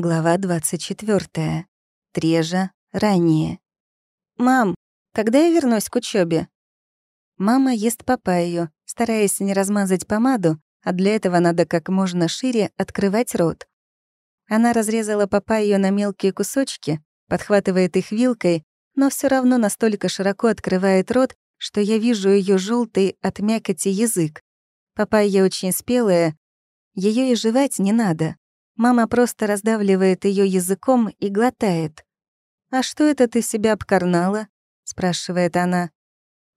Глава 24. Трежа. Ранее. «Мам, когда я вернусь к учебе? Мама ест папайю, стараясь не размазать помаду, а для этого надо как можно шире открывать рот. Она разрезала папайю на мелкие кусочки, подхватывает их вилкой, но все равно настолько широко открывает рот, что я вижу ее желтый от мякоти язык. Папайя очень спелая, ее и жевать не надо. Мама просто раздавливает ее языком и глотает. «А что это ты себя обкарнала?» — спрашивает она.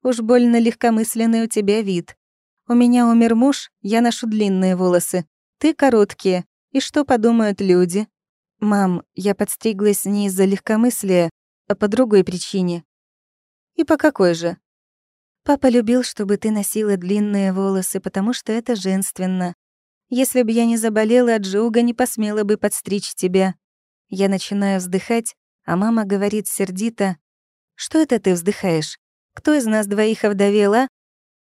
«Уж больно легкомысленный у тебя вид. У меня умер муж, я ношу длинные волосы. Ты короткие. И что подумают люди?» «Мам, я подстриглась не из-за легкомыслия, а по другой причине». «И по какой же?» «Папа любил, чтобы ты носила длинные волосы, потому что это женственно. Если бы я не заболела, Джиуга не посмела бы подстричь тебя. Я начинаю вздыхать, а мама говорит сердито, «Что это ты вздыхаешь? Кто из нас двоих овдовела?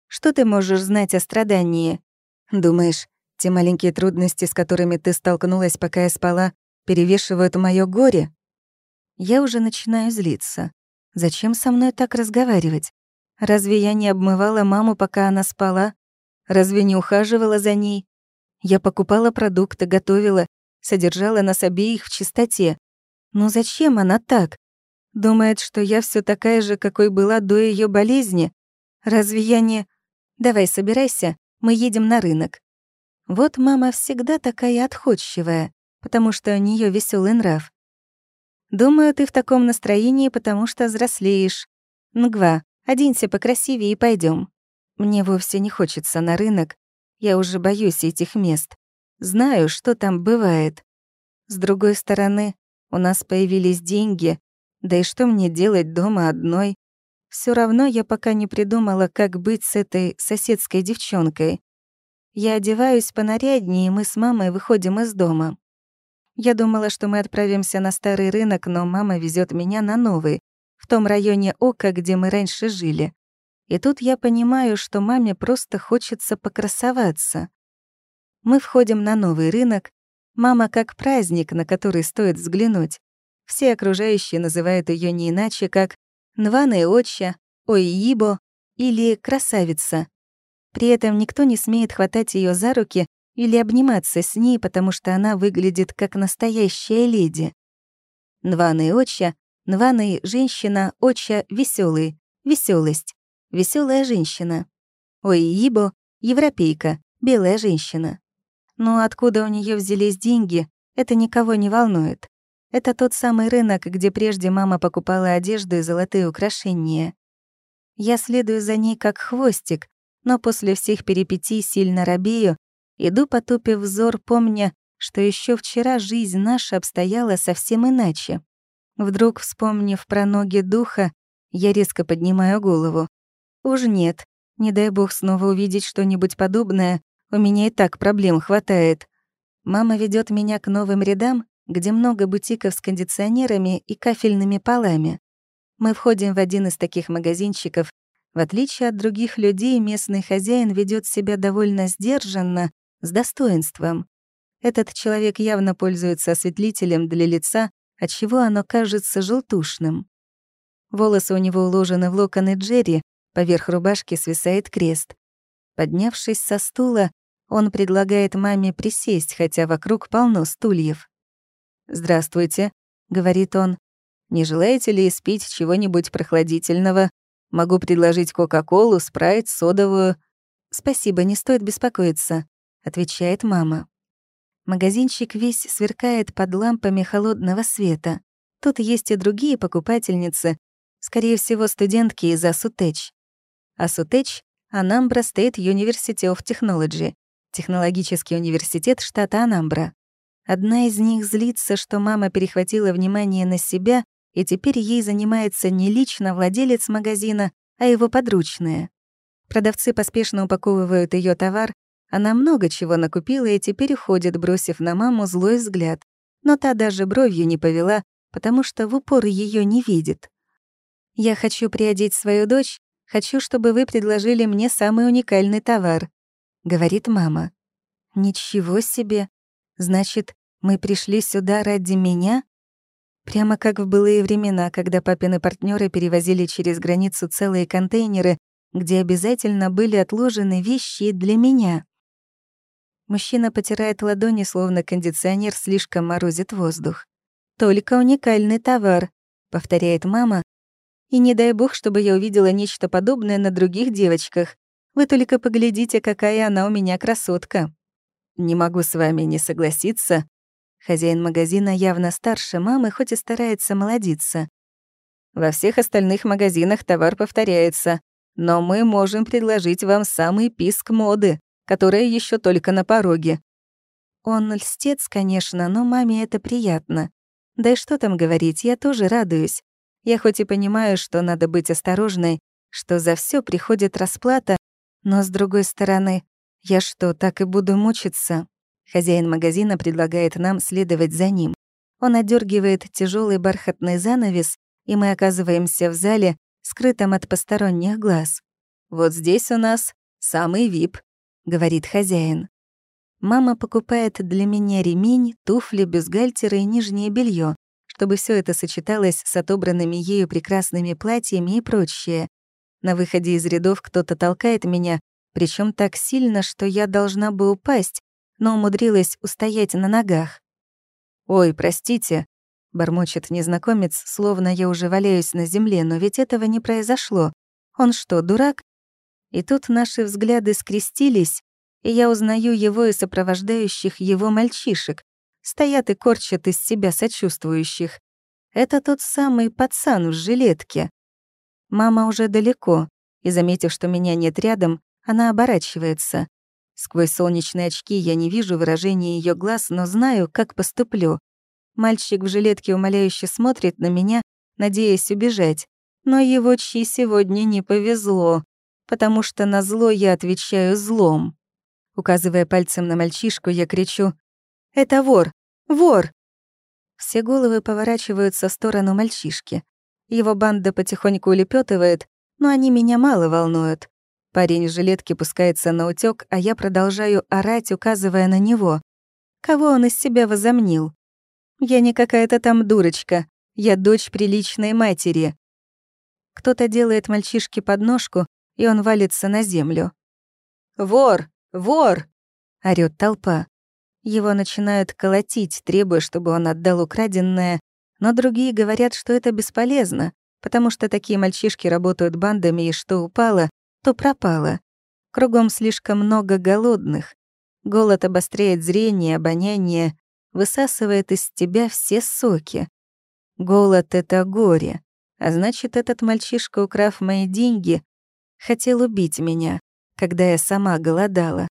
Что ты можешь знать о страдании? Думаешь, те маленькие трудности, с которыми ты столкнулась, пока я спала, перевешивают моё горе?» Я уже начинаю злиться. Зачем со мной так разговаривать? Разве я не обмывала маму, пока она спала? Разве не ухаживала за ней? Я покупала продукты, готовила, содержала нас обеих в чистоте. Но зачем она так? Думает, что я все такая же, какой была до ее болезни? Разве я не... Давай, собирайся, мы едем на рынок. Вот мама всегда такая отходчивая, потому что у нее веселый нрав. Думаю, ты в таком настроении, потому что взрослеешь. Нгва, оденься покрасивее и пойдем. Мне вовсе не хочется на рынок, я уже боюсь этих мест. Знаю, что там бывает. С другой стороны, у нас появились деньги, да и что мне делать дома одной? Все равно я пока не придумала, как быть с этой соседской девчонкой. Я одеваюсь понаряднее, и мы с мамой выходим из дома. Я думала, что мы отправимся на старый рынок, но мама везет меня на новый, в том районе Ока, где мы раньше жили. И тут я понимаю, что маме просто хочется покрасоваться. Мы входим на новый рынок. Мама как праздник, на который стоит взглянуть. Все окружающие называют ее не иначе, как Нвана Отча, Ойибо или Красавица. При этом никто не смеет хватать ее за руки или обниматься с ней, потому что она выглядит как настоящая леди. Нвана Отча, Нвана женщина, Отча веселый, веселость веселая женщина. Ой, Ибо — европейка, белая женщина. Но откуда у нее взялись деньги, это никого не волнует. Это тот самый рынок, где прежде мама покупала одежду и золотые украшения. Я следую за ней как хвостик, но после всех перипетий сильно робею, иду потупив взор, помня, что еще вчера жизнь наша обстояла совсем иначе. Вдруг, вспомнив про ноги духа, я резко поднимаю голову. Уж нет. Не дай бог снова увидеть что-нибудь подобное. У меня и так проблем хватает. Мама ведет меня к новым рядам, где много бутиков с кондиционерами и кафельными полами. Мы входим в один из таких магазинчиков. В отличие от других людей, местный хозяин ведет себя довольно сдержанно, с достоинством. Этот человек явно пользуется осветлителем для лица, отчего оно кажется желтушным. Волосы у него уложены в локоны Джерри, Поверх рубашки свисает крест. Поднявшись со стула, он предлагает маме присесть, хотя вокруг полно стульев. «Здравствуйте», — говорит он. «Не желаете ли испить чего-нибудь прохладительного? Могу предложить Кока-Колу, спрайт, содовую». «Спасибо, не стоит беспокоиться», — отвечает мама. Магазинчик весь сверкает под лампами холодного света. Тут есть и другие покупательницы, скорее всего, студентки из ASUTECH. ASUTECH — Anambra State University of Technology, технологический университет штата Анамбра. Одна из них злится, что мама перехватила внимание на себя, и теперь ей занимается не лично владелец магазина, а его подручные. Продавцы поспешно упаковывают ее товар, она много чего накупила и теперь уходит, бросив на маму злой взгляд. Но та даже бровью не повела, потому что в упор ее не видит. Я хочу приодеть свою дочь, Хочу, чтобы вы предложили мне самый уникальный товар», — говорит мама. «Ничего себе! Значит, Мы пришли сюда ради меня? Прямо как в былые времена, когда папины партнеры перевозили через границу целые контейнеры, где обязательно были отложены вещи для меня. Мужчина потирает ладони, словно кондиционер слишком морозит воздух. «Только уникальный товар», — повторяет мама. «И не дай бог, чтобы я увидела нечто подобное на других девочках. Вы только поглядите, какая она у меня красотка». «Не могу с вами не согласиться», Хозяин магазина явно старше мамы, хоть и старается молодиться. Во всех остальных магазинах товар повторяется, но мы можем предложить вам самый писк моды, которая еще только на пороге. Он льстец, конечно, но маме это приятно. Да и что там говорить, я тоже радуюсь. Я хоть и понимаю, что надо быть осторожной, что за все приходит расплата, но с другой стороны, я что, так и буду мучиться? Хозяин магазина предлагает нам следовать за ним. Он одергивает тяжелый бархатный занавес, и мы оказываемся в зале, скрытом от посторонних глаз. «Вот здесь у нас самый вип», — говорит хозяин. Мама покупает для меня ремень, туфли, бюстгальтеры и нижнее белье, чтобы все это сочеталось с отобранными ею прекрасными платьями и прочее. На выходе из рядов кто-то толкает меня, причем так сильно, что я должна бы упасть, но умудрилась устоять на ногах. «Ой, простите», — бормочет незнакомец, словно я уже валяюсь на земле, но ведь этого не произошло. Он что, дурак? И тут наши взгляды скрестились, и я узнаю его и сопровождающих его мальчишек. Стоят и корчат из себя сочувствующих. Это тот самый пацан в жилетке. Мама уже далеко, и, заметив, что меня нет рядом, она оборачивается. Сквозь солнечные очки я не вижу выражения ее глаз, но знаю, как поступлю. Мальчик в жилетке умоляюще смотрит на меня, надеясь убежать. Но его чьи сегодня не повезло, потому что на зло я отвечаю злом. Указывая пальцем на мальчишку, я кричу «Это вор! Вор!» Все головы поворачиваются в сторону мальчишки. Его банда потихоньку улепетывает, но они меня мало волнуют. Парень в жилетке пускается на утёк, а я продолжаю орать, указывая на него. Кого он из себя возомнил? Я не какая-то там дурочка. Я дочь приличной матери. Кто-то делает мальчишке подножку, и он валится на землю. «Вор! Вор!» — орёт толпа. Его начинают колотить, требуя, чтобы он отдал украденное, но другие говорят, что это бесполезно, потому что такие мальчишки работают бандами, и что упало, то пропало. Кругом слишком много голодных. Голод обостряет зрение, обоняние, высасывает из тебя все соки. Голод — это горе. А значит, этот мальчишка, украв мои деньги, хотел убить меня, когда я сама голодала.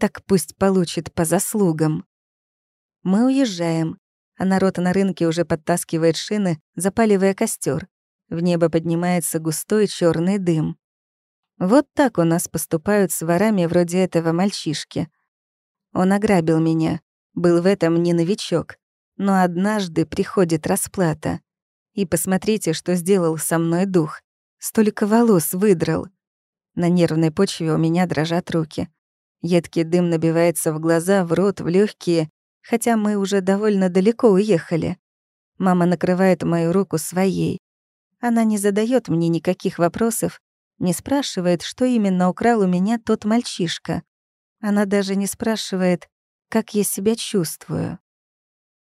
Так пусть получит по заслугам. Мы уезжаем, а народ на рынке уже подтаскивает шины, запаливая костер. В небо поднимается густой черный дым. Вот так у нас поступают с ворами вроде этого мальчишки. Он ограбил меня, был в этом не новичок, но однажды приходит расплата. И посмотрите, что сделал со мной дух. Столько волос выдрал. На нервной почве у меня дрожат руки. Едкий дым набивается в глаза, в рот, в легкие, хотя мы уже довольно далеко уехали. Мама накрывает мою руку своей. Она не задает мне никаких вопросов, не спрашивает, что именно украл у меня тот мальчишка. Она даже не спрашивает, как я себя чувствую.